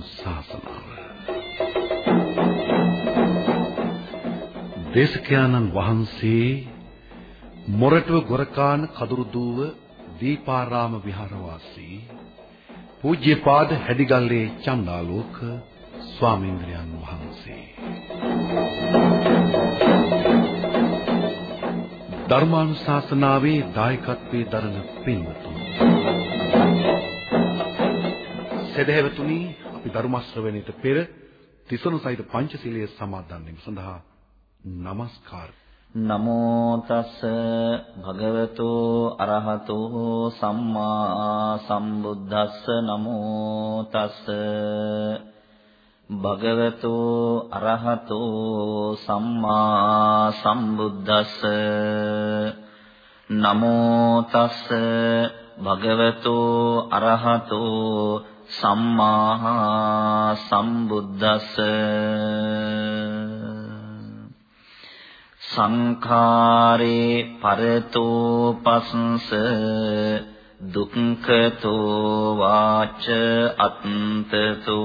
ධර්මානුශාසනාව දේශකයන්න් වහන්සේ මොරටුව ගොරකාන කදුරුදුව දීපාරාම විහාරවාසී පූජ්‍යපාද හැදිගල්ලේ චන්දාලෝක ස්වාමීන්ද්‍රයන් වහන්සේ. ධර්මානුශාසනාවේ දායකත්වයේ දරන පින්වතුන් සදහැවතුනි අපි ධර්ම ශ්‍රවණයට පෙර තිසරණ සහිත පංචශීලයේ සමාදන් වීම සඳහා নমස්කාර. නමෝ තස් භගවතු අරහතෝ සම්මා සම්බුද්දස්ස. නමෝ තස් භගවතු අරහතෝ සම්මා සම්බුද්දස්ස. නමෝ තස් භගවතු අරහතෝ සම්මා සම්බුද්දස්ස සංඛාරේ පරතෝ පස්ස දුක්ඛතෝ වාච අත්තතෝ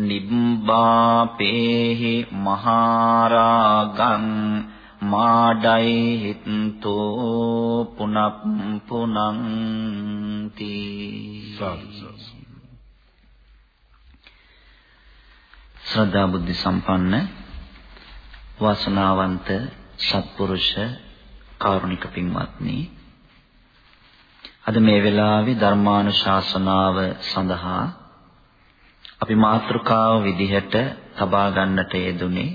නිබ්බාපේහි මහරාගං මාඩයි හිතෝ පුනප් පුනන්ති ශ්‍රද්ධා බුද්ධ සම්පන්න වාසනාවන්ත සත්පුරුෂ කාරුණික පින්වත්නි. අද මේ වෙලාවේ ධර්මානුශාසනාව සඳහා අපි මාතෘකාව විදිහට තබා ගන්නට යෙදුනේ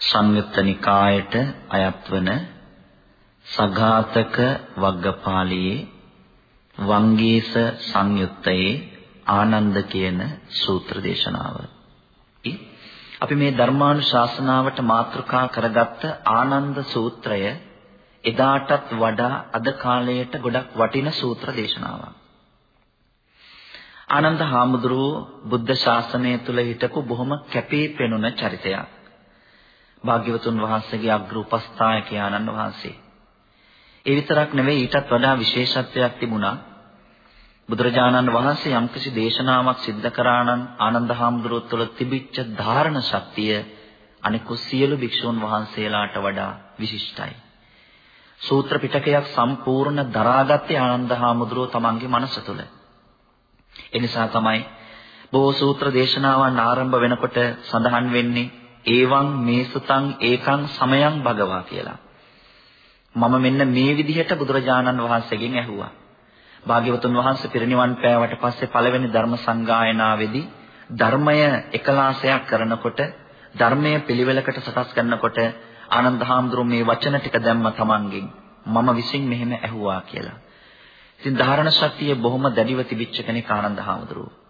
සංයුත්ත නිකායට අයත් වන සඝාතක වග්ගපාළියේ වංගීස සංයුත්තයේ ආනන්ද කියන සූත්‍ර දේශනාව. අපි මේ ධර්මානුශාසනාවට මාතෘකා කරගත්ත ආනන්ද සූත්‍රය එදාටත් වඩා අද කාලයට ගොඩක් වටින සූත්‍ර දේශනාවක්. ආනන්ද හාමුදුරුව බුද්ධ ශාසනය තුල හිටපු බොහොම කැපී පෙනුන චරිතයක්. භාග්‍යවතුන් වහන්සේගේ අග්‍ර උපස්ථායක ආනන්ද වහන්සේ. ඒ විතරක් නෙවෙයි ඊටත් වඩා විශේෂත්වයක් තිබුණා. බුදුරජාණන් වහන්සේ යම්කිසි දේශනාවක් සිද්ධ කරා නම් ආනන්ද හාමුදුරුවෝ තුළ තිබිච්ච ධාරණ ශක්තිය අනිකුත් සියලු භික්ෂුන් වහන්සේලාට වඩා විශිෂ්ටයි. සූත්‍ර පිටකයක් සම්පූර්ණ දරාගත්තේ ආනන්ද හාමුදුරුවෝ තමන්ගේ මනස තුළ. එනිසා තමයි බොහෝ සූත්‍ර දේශනාවන් ආරම්භ වෙනකොට සඳහන් වෙන්නේ ඒවං මේසුතං ඒකං සමයං භගවා කියලා. මම මෙන්න මේ විදිහට බුදුරජාණන් වහන්සේගෙන් ඇහුවා. භාග්‍යවතුන් වහන්සේ පිරිනිවන් පෑවට පස්සේ පළවෙනි ධර්ම සංගායනාවේදී ධර්මය එකලාසයක් කරනකොට ධර්මයේ පිළිවෙලකට සකස් කරනකොට ආනන්ද හාමුදුරුවෝ මේ වචන ටික දැම්ම තමන්ගෙන් මම විසින් මෙහෙම ඇහුවා කියලා. ඉතින් ධාරණ ශක්තිය බොහොම දැඩිව තිබිච්ච කෙනෙක් ආනන්ද හාමුදුරුවෝ.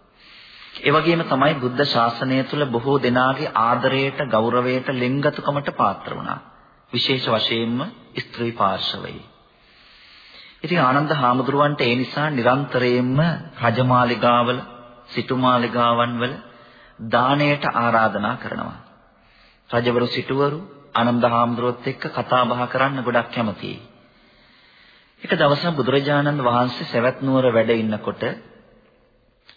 ඒ වගේම තමයි බුද්ධ ශාසනය තුළ බොහෝ දෙනාගේ ආදරයට, ගෞරවයට, ලෙන්ගතුකමට පාත්‍ර වුණා. විශේෂ වශයෙන්ම ස්ත්‍රී පාර්ශවයේ. ඉතින් ආනන්ද හාමුදුරුවන්ට ඒ නිසා නිරන්තරයෙන්ම රජමාලිගාවල, සිටුමාලිගාවන් වල දාණයට ආරාධනා කරනවා. රජවරු සිටුවරු ආනන්ද හාමුදුරුවොත් එක්ක කතා බහ කරන්න ගොඩක් කැමතියි. එක දවසක් බුදුරජාණන් වහන්සේ සවැත් නුවර වැඩ ඉන්නකොට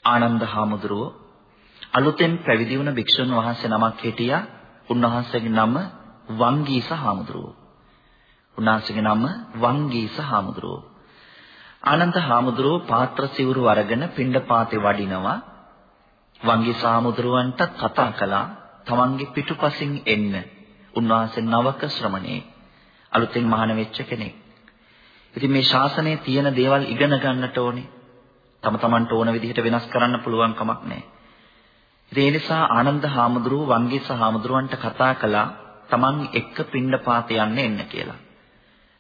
ආනන්ද හාමුදුරුව අලුතෙන් පැවිදි වුණ භික්ෂුන් වහන්සේ නමක් හිටියා. උන්වහන්සේගේ නම වංගීස හාමුදුරුව. උන්වහන්සේගේ නම වංගීස හාමුදුරුව. ආනන්ද හාමුදුරුව පාත්‍ර සිවුරු අරගෙන පිණ්ඩපාතේ වඩිනවා. වංගීස හාමුදුරුවන්ට කතා කළා තමන්ගේ පිටුපසින් එන්න. උන්වහන්සේ නවක ශ්‍රමණේ. අලුතෙන් මහාන වෙච්ච කෙනෙක්. ඉතින් මේ ශාසනයේ තියෙන දේවල් ඉගෙන ගන්නට ඕනේ. තම තමන්ට ඕන විදිහට වෙනස් කරන්න පුළුවන් කමක් නැහැ. ඒ නිසා ආනන්ද හාමුදුරුව වංගීස හාමුදුරුවන්ට කතා කළා තමන් එක්ක පින්නපාත යන්න එන්න කියලා.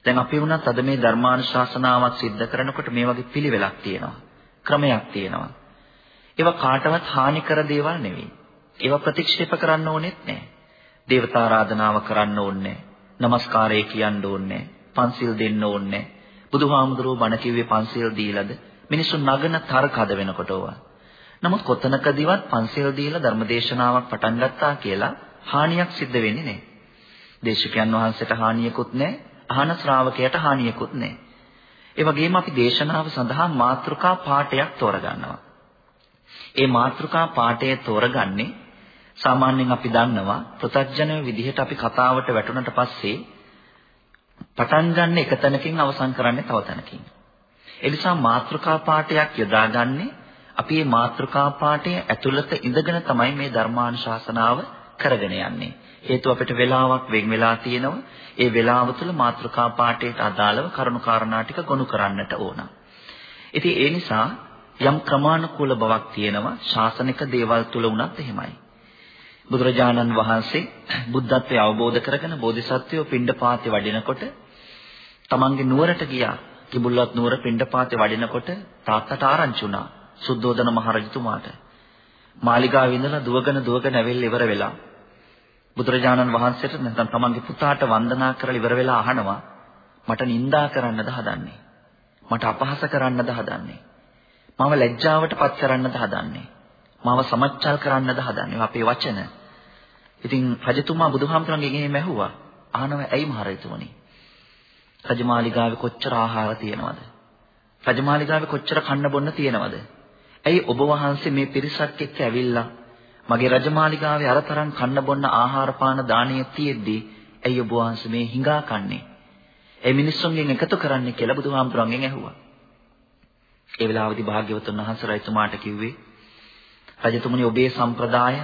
දැන් අපි වුණත් අද මේ ධර්මානුශාසනාවක් සිද්ධ කරනකොට මේ වගේ පිළිවෙලක් තියෙනවා. ක්‍රමයක් තියෙනවා. ඒවා කාටවත් හානි කර දේවල් නෙවෙයි. ඒවා ප්‍රතික්ෂේප කරන්න ඕනෙත් නැහැ. දේවතා ආරාධනාව කරන්න ඕනේ නැහැ. নমස්කාරය කියන්න ඕනේ නැහැ. පන්සිල් දෙන්න ඕනේ නැහැ. බුදුහාමුදුරුවෝ බණ කිව්වේ පන්සිල් දීලාද? මිනිස්සු නගන තර්ක හද වෙනකොට ඕවා. නමුත් කොතනකදීවත් පන්සිල් දීලා ධර්මදේශනාවක් පටන් ගත්තා කියලා හානියක් සිද්ධ වෙන්නේ නැහැ. දේශකයන් වහන්සේට හානියකුත් නැහැ, අහන ශ්‍රාවකයට හානියකුත් නැහැ. ඒ වගේම අපි දේශනාව සඳහා මාතෘකා පාඩයක් තෝරගන්නවා. ඒ මාතෘකා පාඩය තෝරගන්නේ සාමාන්‍යයෙන් අපි දන්නවා ප්‍රත්‍යඥ විදිහට අපි කතාවට වැටුණට පස්සේ පටන් ගන්න එක තැනකින් අවසන් කරන්නේ තව තැනකින්. ඒ නිසා මාතෘකා පාඩයක් යොදාගන්නේ අපි මේ මාතෘකා පාඩය ඇතුළත ඉඳගෙන තමයි මේ ධර්මානුශාසනාව කරගෙන යන්නේ. හේතුව අපිට වෙලාවක් වෙන් වෙලා තියෙනවා. ඒ වෙලාව තුළ මාතෘකා පාඩයට අදාළව කරුණු කාරණා ටික ගොනු කරන්නට ඕන. ඉතින් ඒ නිසා යම් ක්‍රමානුකූල බවක් තියෙනවා ශාසනික දේවල් තුල උනත් එහෙමයි. බුදුරජාණන් වහන්සේ බුද්ධත්වය අවබෝධ කරගෙන බෝධිසත්වයෝ පිණ්ඩපාතේ වඩිනකොට තමන්ගේ නුවරට ගියා. කිඹුල්වත් නුවර පිණ්ඩපාතේ වඩිනකොට තාත්තට ආරංචි වුණා. සුද්ධෝදන මහරජතුමාට. මාලිගාවේ ඉඳලා දුවගෙන දුවගෙන ඇවිල්ලා ඉවර වෙලා බුදුරජාණන් වහන්සේට නැත්නම් තමන්ගේ පුතාට වන්දනා කරලා ඉවර වෙලා අහනවා මට නිඳා කරන්නද හදන්නේ? මට අපහාස කරන්නද හදන්නේ? මම ලැජ්ජාවට පත් කරන්නද හදන්නේ? මාව සමච්චල් කරන්නද හදන්නේ? අපේ වචන. ඉතින් රජතුමා බුදුහාමුදුරන්ගෙන් එහෙම ඇහුවා. අහනවා ඇයි මහරජතුමනි? රජමාලිගාවේ කොච්චර ආහාර තියෙනවද? රජමාලිගාවේ කොච්චර කන්න බොන්න තියෙනවද? ඇයි ඔබ වහන්සේ මේ පිරිසක් එක්ක ඇවිල්ලා මගේ රජමාලිගාවේ අරතරන් කන්න බොන්න ආහාර පාන දාණය තියෙද්දි ඇයි ඔබ වහන්සේ මේ හිඟා කන්නේ? ඒ මිනිස්සුන්ගෙන් එකතු කරන්නේ කියලා බුදුහාමුදුරන්ගෙන් ඇහුවා. ඒ වෙලාවේදී භාග්‍යවතුන් වහන්සේ රජතුමාට කිව්වේ රජතුමනි ඔබේ සම්ප්‍රදාය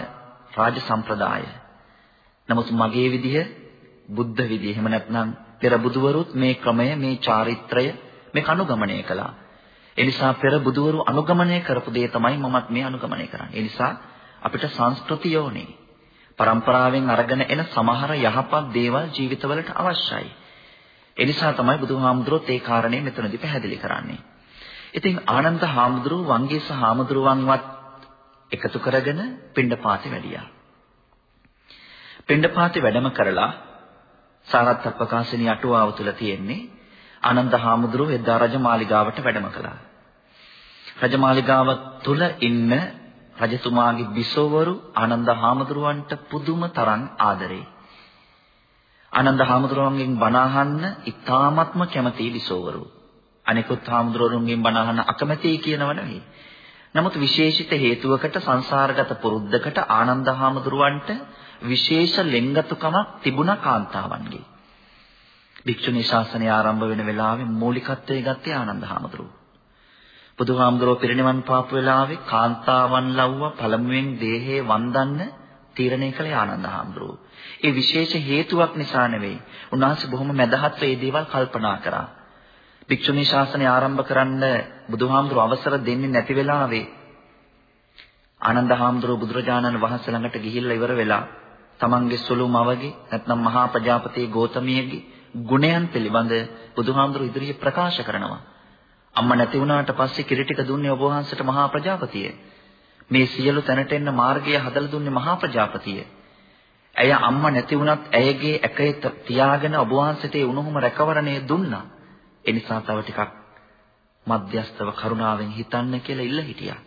රාජ සම්ප්‍රදාය. නමුත් මගේ විදිහ බුද්ධ විදිහ. එහෙම නැත්නම් පෙර බුදුවරුත් මේ ක්‍රමය මේ චාරිත්‍රය මේ අනුගමනය කළා. ඒ නිසා පෙර බුදුවරු අනුගමනය කරපු දේ තමයි මමත් මේ අනුගමනය කරන්නේ. ඒ නිසා අපිට සංස්කෘතිය ඕනේ. પરම්පරාවෙන් අරගෙන එන සමහර යහපත් දේවල් ජීවිතවලට අවශ්‍යයි. ඒ නිසා තමයි බුදුහාමුදුරුවෝ ඒ කාරණේ මෙතනදී පැහැදිලි කරන්නේ. ඉතින් ආනන්ද හාමුදුරුව වංගීස හාමුදුරුවන්වත් එකතු කරගෙන පිණ්ඩපාතේ වැඩියා. පිණ්ඩපාතේ වැඩම කරලා සාරත් අපකාශනී අටුවාව තුල තියෙන්නේ ආනන්ද හාමුදුරුව එදා රජමාලිගාවට වැඩම කළා. රජමාලිගාව තුල ඉන්න රජතුමාගේ බිසෝවරු ආනන්ද හාමුදුරුවන්ට පුදුම තරම් ආදරේ. ආනන්ද හාමුදුරුවන්ගෙන් බණ අහන්න ඉතාමත්ම කැමති බිසෝවරු. අනිකුත් හාමුදුරුවන්ගෙන් බණ අහන්න අකමැතියි කියනව නෙවෙයි. නමුත් විශේෂිත හේතුවකට සංසාරගත පුරුද්දකට ආනන්ද හාමුදුරුවන්ට විශේෂ ලෙන්ගතුකමක් තිබුණා කාන්තාවන්ගේ. භික්ෂුණී ශාසනය ආරම්භ වෙන වෙලාවේ මූලිකත්වයේ ගත්තේ ආනන්ද හාමුදුරුවෝ. බුදුහාමුදුරුවෝ පිරිනිවන් පාපු වෙලාවේ කාන්තාවන් ලව්ව පළමුවෙන් දේහේ වන්දන්න තීරණය කළේ ආනන්ද හාමුදුරුවෝ. ඒ විශේෂ හේතුවක් නිසා නෙවෙයි. උන්වහන්සේ බොහොම මැදහත්ව මේ දේවල් කල්පනා කරා. භික්ෂුණී ශාසනය ආරම්භ කරන්න බුදුහාමුදුරුවෝ අවසර දෙන්නේ නැති වෙලාවේ ආනන්ද හාමුදුරුවෝ බුදුරජාණන් වහන්සේ ළඟට ගිහිල්ලා ඉවර වෙලා තමන්ගේ සුළු මවගේ නැත්නම් මහා ප්‍රජාපති ගෝතමියගේ ගුණයන් පිළිබඳ බුදුහාමුදුරුවෝ ඉදිරියේ ප්‍රකාශ කරනවා. අම්මා නැති වුණාට පස්සේ කිරිටික දුන්නේ ඔබ වහන්සේට මහා ප්‍රජාපතිය. මේ සියලු තැනට එන්න මාර්ගය හදලා දුන්නේ මහා ප්‍රජාපතිය. ඇය අම්මා නැති වුණත් ඇයගේ ඇකේ තියාගෙන ඔබ වහන්සේට ඒ උණුහුම රැකවරණය දුන්නා. ඒ නිසා තව ටිකක් මධ්‍යස්තව කරුණාවෙන් හිතන්න කියලා ඉල්ල හිටියා.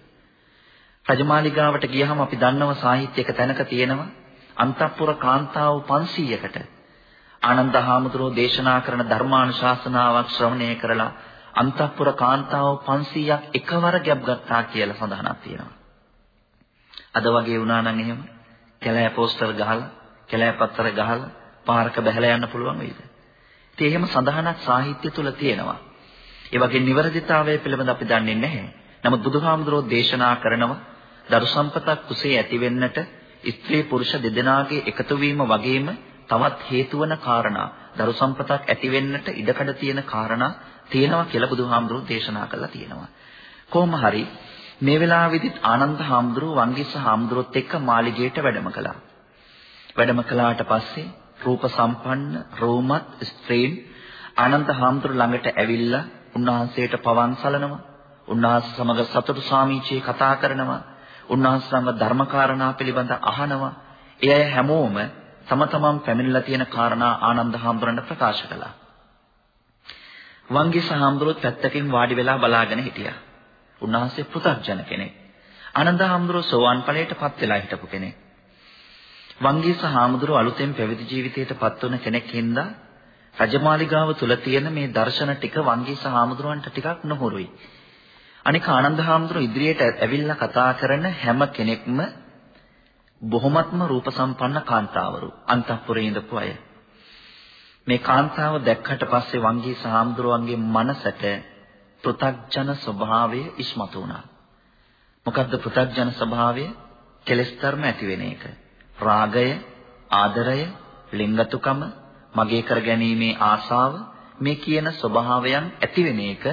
රජමාලිගාවට ගියහම අපි දන්නව සාහිත්‍යයක තැනක තියෙනවා අන්තපුර කාන්තාව 500කට ආනන්ද හාමුදුරුවෝ දේශනා කරන ධර්මානුශාසනාවක් ශ්‍රවණය කරලා අන්තපුර කාන්තාව 500ක් එකවර ගැබ් ගත්තා කියලා සඳහනක් තියෙනවා. අද වගේ වුණා නම් එහෙම කැලෑ පෝස්ටර් ගහලා කැලෑ පත්තර ගහලා පාරක බහැලා යන්න පුළුවන් වෙයිද? ඉතින් එහෙම සඳහනක් සාහිත්‍ය තුල තියෙනවා. ඒ වගේ නිවැරදිතාවය පිළිබඳ අපි දන්නේ නැහැ. නමුත් බුදුහාමුදුරෝ දේශනා කරනවා දරු සම්පතක් කුසේ ඇති වෙන්නට ස්ත්‍රී පුරුෂ දෙදෙනාගේ එකතු වීම වගේම තවත් හේතු වන කාරණා දරු සම්පතක් ඇති වෙන්නට ඉඩකඩ තියෙන කාරණා තියෙනවා කියලා බුදුහාමුදුරෝ දේශනා කළා තියෙනවා. කොහොම හරි මේ වෙලාවෙදිත් ආනන්ද හාමුදුරුව වංගිස්ස හාමුදුරුවොත් එක්ක මාලිගයට වැඩම කළා. වැඩම කළාට පස්සේ රූප සම්පන්න රෝමත් ස්ත්‍රීන් ආනන්ද හාමුදුරුව ළඟට ඇවිල්ලා උන්වහන්සේට පවන් සලනවා. උන්වහන්සේ සමග සතුටු සාමීචියේ කතා කරනවා. උන්වහන්සේ සමග ධර්මකාරණා පිළිබඳ අහනවා. ඒ අය හැමෝම තම තමන් පැමිණලා තියෙන කාරණා ආනන්ද හාමුදුරන්ට ප්‍රකාශ කළා. වංගිස හාමුදුරුවෝ පැත්තකින් වාඩි වෙලා බලාගෙන හිටියා. උන්වහන්සේ පෘථග්ජන කෙනෙක්. ආනන්ද හාමුදුරුවෝ සෝවාන් ඵලයටපත් වෙලා හිටපු කෙනෙක්. වංගීස හාමුදුරුවෝ අලුතෙන් පැවිදි ජීවිතයටපත් වුණ කෙනෙක් හින්දා රජමාලිගාව තුල තියෙන මේ දර්ශන ටික වංගීස හාමුදුරුවන්ට ටිකක් නොහුරුයි. අනික ආනන්ද හාමුදුරුවෝ ඉදිරියට ඇවිල්ලා කතා කරන හැම කෙනෙක්ම බොහොමත්ම රූප සම්පන්න කාන්තාවරු අන්තఃපුරේ ඉඳපු අය. මේ කාන්තාව දැක්කට පස්සේ වංගී සහාමුදුරුවන්ගේ මනසට පෘ탁ජන ස්වභාවය ඉස්මතු වුණා. මොකද්ද පෘ탁ජන ස්වභාවය? කෙලෙස් ධර්ම ඇති වෙන එක. රාගය, ආදරය, ලිංගතුකම, මගේ කරගැනීමේ ආශාව මේ කියන ස්වභාවයන් ඇති වෙන එක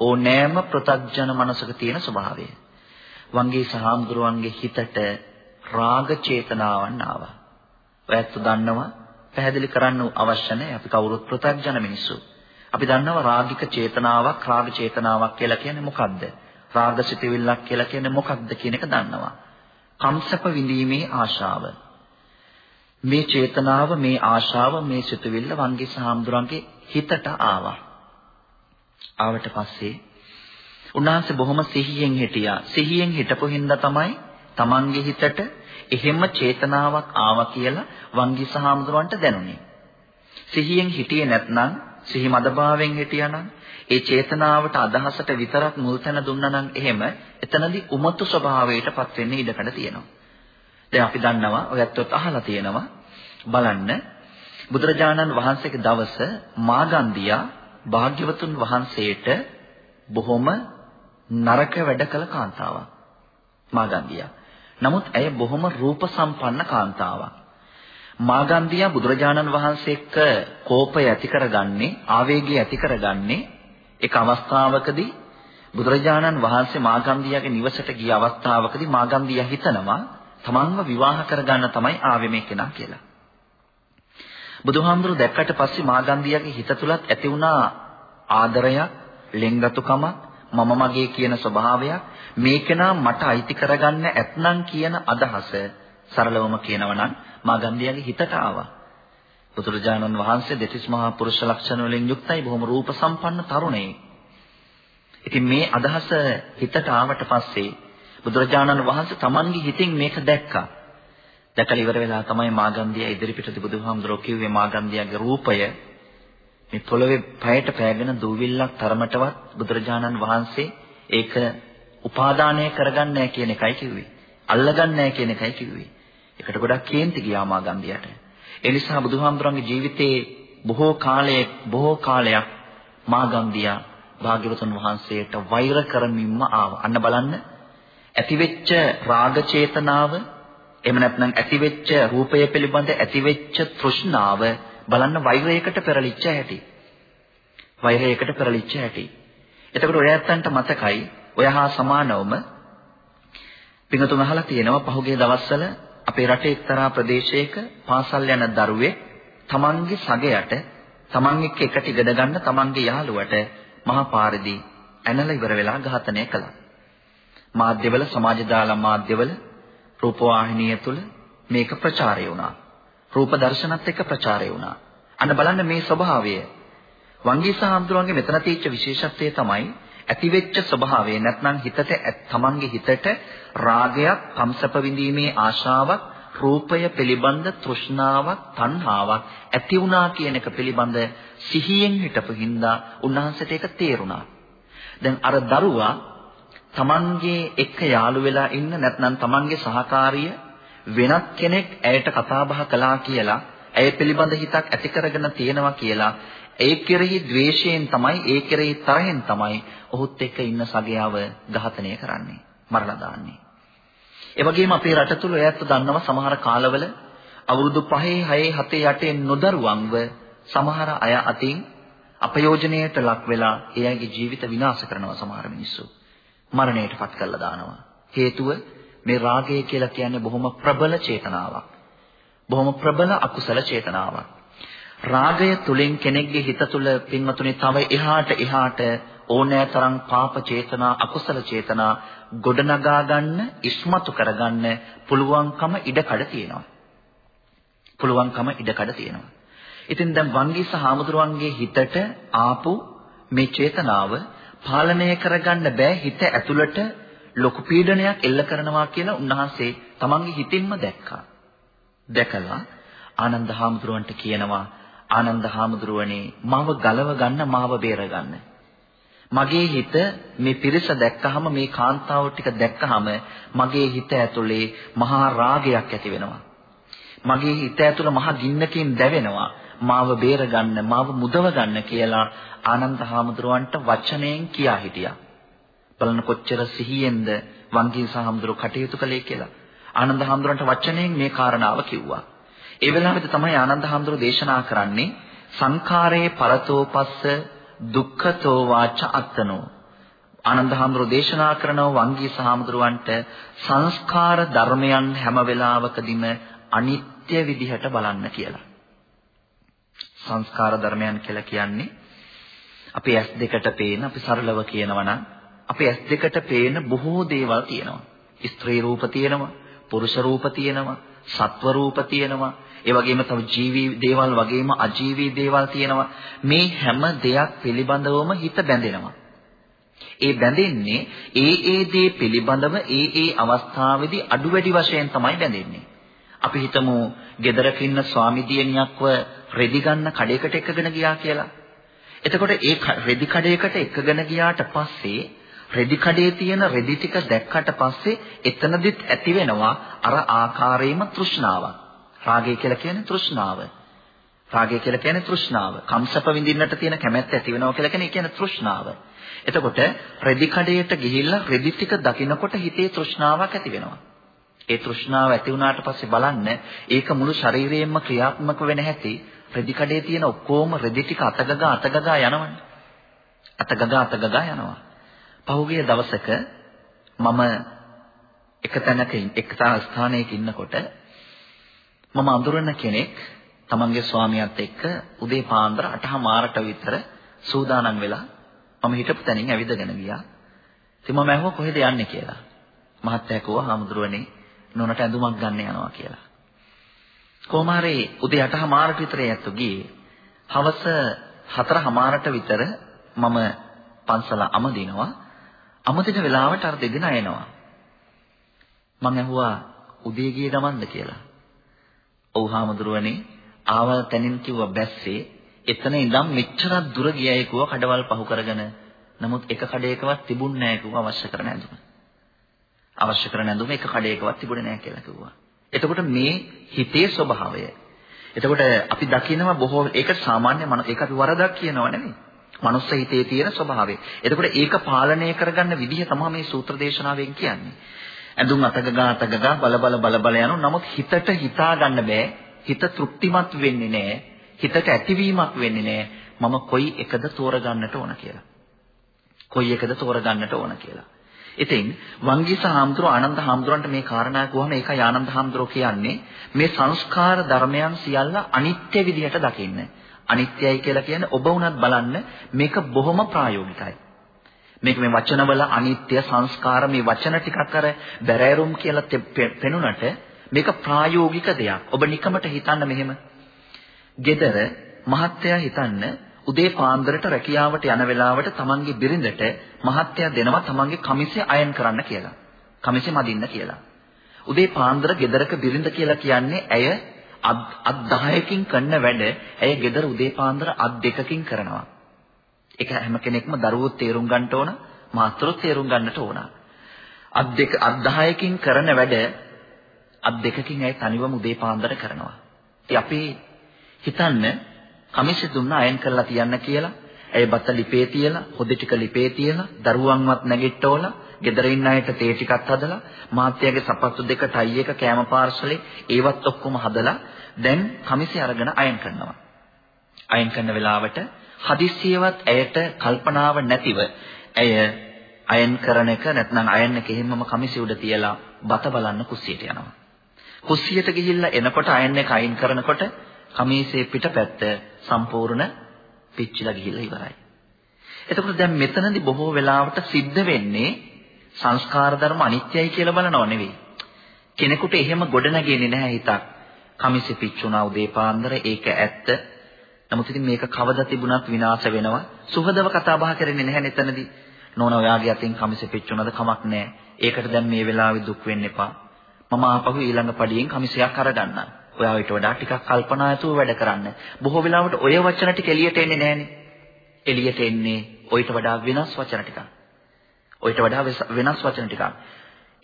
ඕනෑම පෘ탁ජන මනසක තියෙන ස්වභාවය. වංගී සහාමුදුරුවන්ගේ හිතට රාග චේතනාවන් ආවා. ඔයත් දන්නවා පැහැදිලි කරන්න අවශ්‍ය නැහැ. අපි කවුරුත් පෘථග්ජන මිනිස්සු. අපි දන්නවා රාගික චේතනාවක් රාග චේතනාවක් කියලා කියන්නේ මොකක්ද? රාග සිතවිල්ලක් කියලා කියන්නේ මොකක්ද කියන එක දන්නවා. කම්සප විඳීමේ ආශාව. මේ චේතනාව මේ ආශාව මේ සිතවිල්ල වංගී සාම්දුරන්ගේ හිතට ආවා. ආවට පස්සේ උන්වහන්සේ බොහොම සිහියෙන් හිටියා. සිහියෙන් හිටපු හින්දා තමයි Tamange හිතට එහෙම චේතනාවක් ආවා කියලා වංගී සහාමුදුරන්ට දැනුනේ. සිහියෙන් හිටියේ නැත්නම් සිහි මදභාවයෙන් හිටියානම් ඒ චේතනාවට අදහසට විතරක් මුල් තැන දුන්නා නම් එහෙම එතනදී උමතු ස්වභාවයටපත් වෙන්න ඉඩකඩ තියෙනවා. දැන් අපි දන්නවා ඔයත්වත් අහලා තියෙනවා බලන්න බුදුරජාණන් වහන්සේගේ දවස මාගන්දියා භාග්‍යවතුන් වහන්සේට බොහොම නරක වැඩ කළ කාන්තාවක් මාගන්දියා. නමුත් ඇය බොහොම රූප සම්පන්න කාන්තාවක්. මාගන්දියා බුදුරජාණන් වහන්සේ එක්ක කෝපය ඇති කරගන්නේ ආවේගය ඇති කරගන්නේ එක අවස්ථාවකදී බුදුරජාණන් වහන්සේ මාගන්දියාගේ නිවසට ගිය අවස්ථාවකදී මාගන්දියා හිතනවා තමන්ව විවාහ කරගන්න තමයි ආවේ මේ කෙනා කියලා. බුදුහාමුදුරු දැක්කට පස්සේ මාගන්දියාගේ හිත තුලත් ඇති වුණා ආදරයක්, ලෙන්ගතුකමක්, මම මගේ කියන ස්වභාවයක් මේකෙනා මට අයිති කරගන්න ඇත්නම් කියන අදහස සරලවම කියනවා නම් මාගන්දියාගේ හිතට ආවා. බුදුරජාණන් වහන්සේ දෙතිස් මහා පුරුෂ ලක්ෂණ වලින් යුක්තයි බොහොම රූප සම්පන්න තරුණයෙක්. ඉතින් මේ අදහස හිතට ආවට පස්සේ බුදුරජාණන් වහන්සේ Tamanගේ හිතින් මේක දැක්කා. දැකලා ඉවර වෙලා තමයි මාගන්දියා ඉදිරිපිටදී බුදුහාමුදුරුවෝ කිව්වේ මාගන්දියාගේ රූපය මේ පොළවේ පයට පෑගෙන දූවිල්ලක් තරමටවත් බුදුරජාණන් වහන්සේ ඒක උපාදානය කරගන්නේ නැහැ කියන එකයි කිව්වේ. අල්ලගන්නේ නැහැ කියන එකයි කිව්වේ. ඒකට ගොඩක් කේන්ති ගියා මාගන්දියට. ඒ නිසා බුදුහාමුදුරන්ගේ ජීවිතේ බොහෝ කාලයක් බොහෝ කාලයක් මාගන්දියා භාග්‍යවතුන් වහන්සේට වෛර කරමින්ම ආවා. අන්න බලන්න ඇතිවෙච්ච රාග චේතනාව එහෙම නැත්නම් ඇතිවෙච්ච රූපය පිළිබඳ ඇතිවෙච්ච තෘෂ්ණාව බලන්න වෛරයකට පෙරලිච්ච හැටි. වෛරයකට පෙරලිච්ච හැටි. එතකොට ඔය ඇත්තන්ට මතකයි ඔය හා සමානවම පිඟතුන් අහලා තියෙනවා පහුගිය දවස්වල අපේ රටේ එක්තරා ප්‍රදේශයක පාසල් යන දරුවෙක් තමන්ගේ සගයට තමන් එක්ක එකට ඉගෙන ගන්න තමන්ගේ යාළුවට මහා පාරදී ඇනලා ඉවර වෙලා ඝාතනය කළා. මාධ්‍යවල සමාජ දාලා මාධ්‍යවල රූපවාහිනිය තුල මේක ප්‍රචාරය වුණා. රූප දර්ශනත් එක්ක ප්‍රචාරය වුණා. අන්න බලන්න මේ ස්වභාවය. වංගී සහම්තුරුන්ගේ මෙතන තියෙච්ච විශේෂත්වය තමයි ඇතිවෙච්ච ස්වභාවය නැත්නම් හිතට තමන්ගේ හිතට රාගයක්, කම්සප විඳීමේ ආශාවක්, රූපය පිළිබඳ තෘෂ්ණාවක්, තණ්හාවක් ඇති වුණා කියන එක පිළිබඳ සිහියෙන් හිටපු හින්දා උන්වහන්සේට ඒක තේරුණා. දැන් අර දරුවා තමන්ගේ එක්ක යාළු වෙලා ඉන්න නැත්නම් තමන්ගේ සහකාරිය වෙනත් කෙනෙක් ඇයට කතා බහ කළා කියලා ඇය පිළිබඳ හිතක් ඇති කරගෙන තියෙනවා කියලා ඒ කෙරෙහි ද්වේෂයෙන් තමයි ඒ කෙරෙහි තරහෙන් තමයි ඔහුත් එක්ක ඉන්න සගයාව ඝාතනය කරන්නේ මරලා දාන්නේ. ඒ වගේම අපේ රට තුල ඔයත් දන්නවා සමහර කාලවල අවුරුදු 5 6 7 8 නොදරුවන්ව සමහර අය අතින් අපයෝජනයට ලක් වෙලා ඒ අයගේ ජීවිත විනාශ කරනවා සමහර මිනිස්සු. මරණයටපත් කරලා දානවා. හේතුව මේ රාගය කියලා කියන්නේ බොහොම ප්‍රබල චේතනාවක්. බොහොම ප්‍රබල අකුසල චේතනාවක්. රාගය තුලින් කෙනෙක්ගේ හිත තුල පින්වතුනි තව එහාට එහාට ඕනෑතරම් පාප චේතනා අකුසල චේතනා ගොඩනගා ගන්න ඉස්මතු කරගන්න පුළුවන්කම ඉඩකඩ තියෙනවා. පුළුවන්කම ඉඩකඩ තියෙනවා. ඉතින් දැන් වංගීස හාමුදුරුවන්ගේ හිතට ආපු මේ චේතනාව පාලනය කරගන්න බෑ හිත ඇතුළට ලොකු පීඩනයක් එල්ල කරනවා කියලා උන්වහන්සේ තමන්ගේ හිතින්ම දැක්කා. දැකලා ආනන්ද හාමුදුරුවන්ට කියනවා ආනන්ද හාමුදුරුවනේ මාව ගලව ගන්න මාව බේර ගන්න. මගේ හිත මේ පිරිස දැක්කහම මේ කාන්තාව ටික දැක්කහම මගේ හිත ඇතුලේ මහා රාගයක් ඇති වෙනවා. මගේ හිත ඇතුළ මහා ගින්නකින් දැවෙනවා. මාව බේරගන්න, මාව මුදව ගන්න කියලා ආනන්ද හාමුදුරුවන්ට වචනයෙන් කියා හිටියා. බලන්න කොච්චර සිහියෙන්ද වංගී සහමුදුරු කටයුතු කළේ කියලා. ආනන්ද හාමුදුරන්ට වචනයෙන් මේ කාරණාව කිව්වා. ඒ වෙලාවෙත් තමයි ආනන්ද හාමුදුරුවෝ දේශනා කරන්නේ සංඛාරේ පරතෝපස්ස දුක්ඛතෝ වාච අත්තනෝ ආනන්ද හාමුදුරුවෝ දේශනා කරන වංගී සහමුදුරුවන්ට සංස්කාර ධර්මයන් හැම වෙලාවකදීම අනිත්‍ය විදිහට බලන්න කියලා. සංස්කාර ධර්මයන් කියලා කියන්නේ අපි ඇස් දෙකට පේන අපි සරලව කියනවා නම් අපි ඇස් දෙකට පේන බොහෝ දේවල් තියෙනවා. ස්ත්‍රී රූප තියෙනවා, පුරුෂ රූප තියෙනවා, සත්ව රූප තියෙනවා, ඒ වගේම තව ජීවී දේවල් වගේම අජීවී දේවල් තියෙනවා. මේ හැම දෙයක් පිළිබඳවම හිත බැඳෙනවා. ඒ බැඳෙන්නේ ඒ ඒ දේ පිළිබඳව ඒ ඒ අවස්ථාවේදී අඩු වැඩි වශයෙන් තමයි බැඳෙන්නේ. අපි හිතමු ගෙදරක ඉන්න ස්වාමි දියණියක්ව රෙදි ගන්න කඩේකට එකගෙන ගියා කියලා. එතකොට ඒ රෙදි කඩේකට එකගෙන ගියාට පස්සේ රෙදි කඩේ තියෙන රෙදි ටික දැක්කට පස්සේ එතනදිත් ඇති වෙනවා අර ආකාරයේම තෘෂ්ණාවක්. රාගය කියලා කියන්නේ තෘෂ්ණාව. රාගය කියලා කියන්නේ තෘෂ්ණාව. කම්සප විඳින්නට තියෙන කැමැත්ත ඇති වෙනවා කියලා කියන්නේ කියන්නේ තෘෂ්ණාව. එතකොට රෙදි කඩේට ගිහිල්ලා රෙදි ටික දකිනකොට හිතේ තෘෂ්ණාවක් ඇති වෙනවා. ඒ තෘෂ්ණාව ඇති වුණාට පස්සේ බලන්න ඒක මුළු ශරීරයෙන්ම ක්‍රියාත්මක වෙන හැටි රෙදි කඩේ තියෙන ඔක්කොම රෙදි ටික අතගගා අතගගා යනවනේ. අතගගා අතගගා යනවා. පහුගිය දවසක මම එක තැනක එක ස්ථානයක ඉන්නකොට මම අඳුරන කෙනෙක් තමන්ගේ ස්වාමියාත් එක්ක උදේ පාන්දර 8:00මාරට විතර සූදානම් වෙලා මම හිටපු තැනින් ඇවිදගෙන ගියා. ඉතින් මම ඇහුවා කොහෙද යන්නේ කියලා. මහත්තයා කිව්වා "හාමුදුරුවනේ නෝනට ඇඳුමක් ගන්න යනවා" කියලා. කොහොම හරි උදේ 8:00මාරට විතර යැත්තු ගියේ. හවස 4:00මාරට විතර මම පන්සල අමදිනවා. අමදින වෙලාවට අර දෙදෙනා එනවා. මම ඇහුවා උදේ ගියේ ගමන්ද කියලා. ඔව් හාමුදුරුවනේ ආවල් තැනින් කිව්ව බැස්සේ එතන ඉඳන් මෙච්චරක් දුර ගියයි කිව්ව කඩවල් පහු කරගෙන නමුත් එක කඩේකවත් තිබුණ නැහැ කිව්ව අවශ්‍ය කරන ඇඳුම. අවශ්‍ය කරන ඇඳුම එක කඩේකවත් තිබුණේ නැහැ කියලා කිව්වා. එතකොට මේ හිතේ ස්වභාවය. එතකොට අපි දකිනවා බොහෝ ඒක සාමාන්‍ය මන ඒක අපි වරදක් කියනව නෙමෙයි. මනුස්ස හිතේ තියෙන ස්වභාවය. එතකොට ඒක පාලනය කරගන්න විදිහ තමයි මේ සූත්‍ර දේශනාවෙන් කියන්නේ. ඇඳුම් අතගගා අතගගා බල බල බල බල යනවා. නමුත් හිතට හිතා ගන්න බෑ. හිත තෘප්තිමත් වෙන්නේ නෑ. හිතට ඇතිවීමක් වෙන්නේ නෑ. මම කොයි එකද තෝරගන්නට ඕන කියලා. කොයි එකද තෝරගන්නට ඕන කියලා. ඉතින් වංගීස හාමුදුරුව ආනන්ද හාමුදුරන්ට මේ කාරණා කිව්වම ඒකයි ආනන්ද හාමුදුරුව කියන්නේ මේ සංස්කාර ධර්මයන් සියල්ල අනිත්‍ය විදිහට දකින්න. අනිත්‍යයි කියලා කියන්නේ ඔබ වුණත් බලන්න මේක බොහොම ප්‍රායෝගිකයි. මේක මේ වචනවල අනිත්‍ය සංස්කාර මේ වචන ටිකක් අර බැරෑරුම් කියලා පෙනුනට මේක ප්‍රායෝගික දෙයක්. ඔබ නිකමට හිතන්න මෙහෙම. gedara මහත්තයා හිතන්න උදේ පාන්දරට රැකියාවට යන වෙලාවට තමන්ගේ බිරිඳට මහත්තයා දෙනවා තමන්ගේ කමිසය අයන් කරන්න කියලා. කමිසය මදින්න කියලා. උදේ පාන්දර ගෙදරක බිරිඳ කියලා කියන්නේ ඇය අත් 10කින් කරන වැඩ ඇය ගෙදර උදේ පාන්දර අත් දෙකකින් කරනවා. ඒක හැම කෙනෙක්ම දරුවෝ තේරුම් ගන්නට ඕන, මාත්‍රොත් තේරුම් ගන්නට ඕන. අත් දෙක අත් 10කින් කරන වැඩ අත් දෙකකින් ඇයි තනිවම උදේ පාන්දර කරනවා. ඉතින් අපි හිතන්න කමිසෙ දුන්න අයන් කරලා තියන්න කියලා ඇයි බත ලිපේ තියලා, හොද ටික ලිපේ තියලා, දරුවන්වත් නැගිට්ටෝලා, ගෙදර ඉන්න අයට තේ ටිකක් හදලා, මාත්‍යාගේ සපත්තු දෙක, ටයි එක, කෑම පාර්සලේ ඒවත් ඔක්කොම හදලා දැන් කමිසෙ අරගෙන අයන් කරනවා. අයන් කරන වෙලාවට හදිස්සියවත් ඇයට කල්පනාව නැතිව ඇය අයන් කරන එක නැත්නම් අයන් එක එහෙමම කමිසෙ උඩ තියලා බත බලන්න කුස්සියට යනවා. කුස්සියට ගිහිල්ලා එනකොට අයන් එක අයින් කරනකොට කමීසේ පිටපැත්ත සම්පූර්ණ පිච්චිලා ගිහිල්ලා ඉවරයි. එතකොට දැන් මෙතනදී බොහෝ වෙලාවට සිද්ධ වෙන්නේ සංස්කාර ධර්ම අනිත්‍යයි කියලා බලනව නෙවෙයි. කෙනෙකුට එහෙම ගොඩනගෙන්නේ නැහැ හිතක්. කමිසෙ පිච්චුණා උදේ පාන්දර ඒක ඇත්ත නමුත් ඉතින් මේක කවදා තිබුණත් විනාශ වෙනවා. සුහදව කතා බහ කරන්නේ නැහැ නේතනදී. නෝන ඔයාගේ අතින් කමිස පිච්චුණාද කමක් නැහැ. ඒකට දැන් මේ වෙලාවේ දුක් වෙන්න එපා. මම ආපහු ඊළඟ පඩියෙන් කමිසයක් අරගන්නම්. ඔයා ඊට වඩා ටිකක් කල්පනා ඇතුව වැඩ කරන්න. බොහෝ වෙලාවට ඔය වචන ටික එළියට එන්නේ නැහනේ. එළියට එන්නේ ඔయిత වඩා වෙනස් වචන ටිකක්. ඔయిత වඩා වෙනස් වචන ටිකක්.